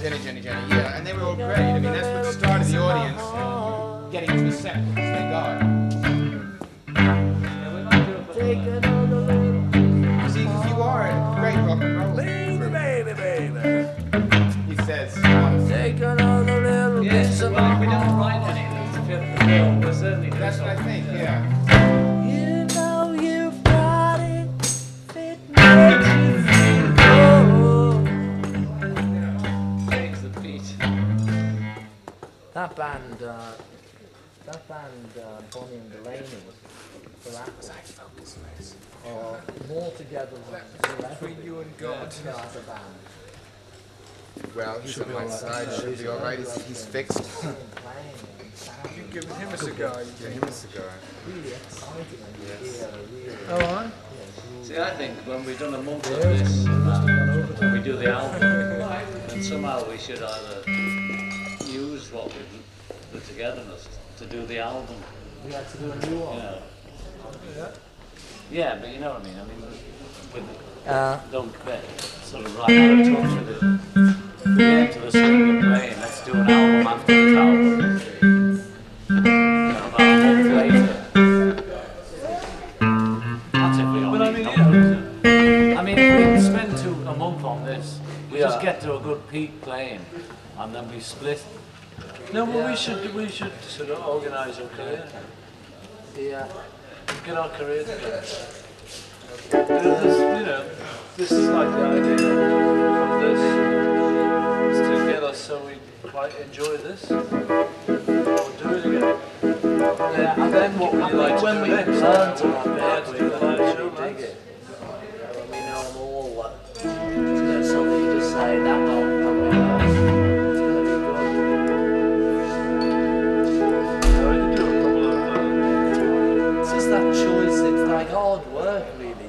Jenny, Jenny, Jenny, yeah, and they were all great. I mean, that's what started the audience getting to the set, thank God. See, you are a great rock and roll. Baby, baby, baby. He says. Take another little Yes, piece of well, my we don't write any of these to fit the film, certainly That's what I think, yeah. That band, uh, that band, uh, Bonnie and Delaney, for that are more together than Between you and God. as a band. Well, he's on my side, should be alright. He's, he's fixed. Playing You've given him a cigar. Give him a cigar. really exciting and you hear a really Oh, I? See, I think when we've done a month of this, uh, when we do the album, then somehow we should either use what we've, the togetherness to do the album, We had to do a new one. know. Yeah, but you know what I mean, I mean, with, Uh, don't get sort of right out of touch with it. If get to the swing of playing, let's do an album after this album. You know, about a month later. That's if we all I mean, numbers. I mean, if we spend two, a month on this, we just get to a good peak playing, and then we split. No, well, we should we should sort of organise our career. yeah. Get our career together. This, you know, this is like the idea of this. Is to get us so we quite enjoy this. Or do it again. Yeah, and then what We'd like when do we learn to Yeah, that that choice. It's like hard work, really, to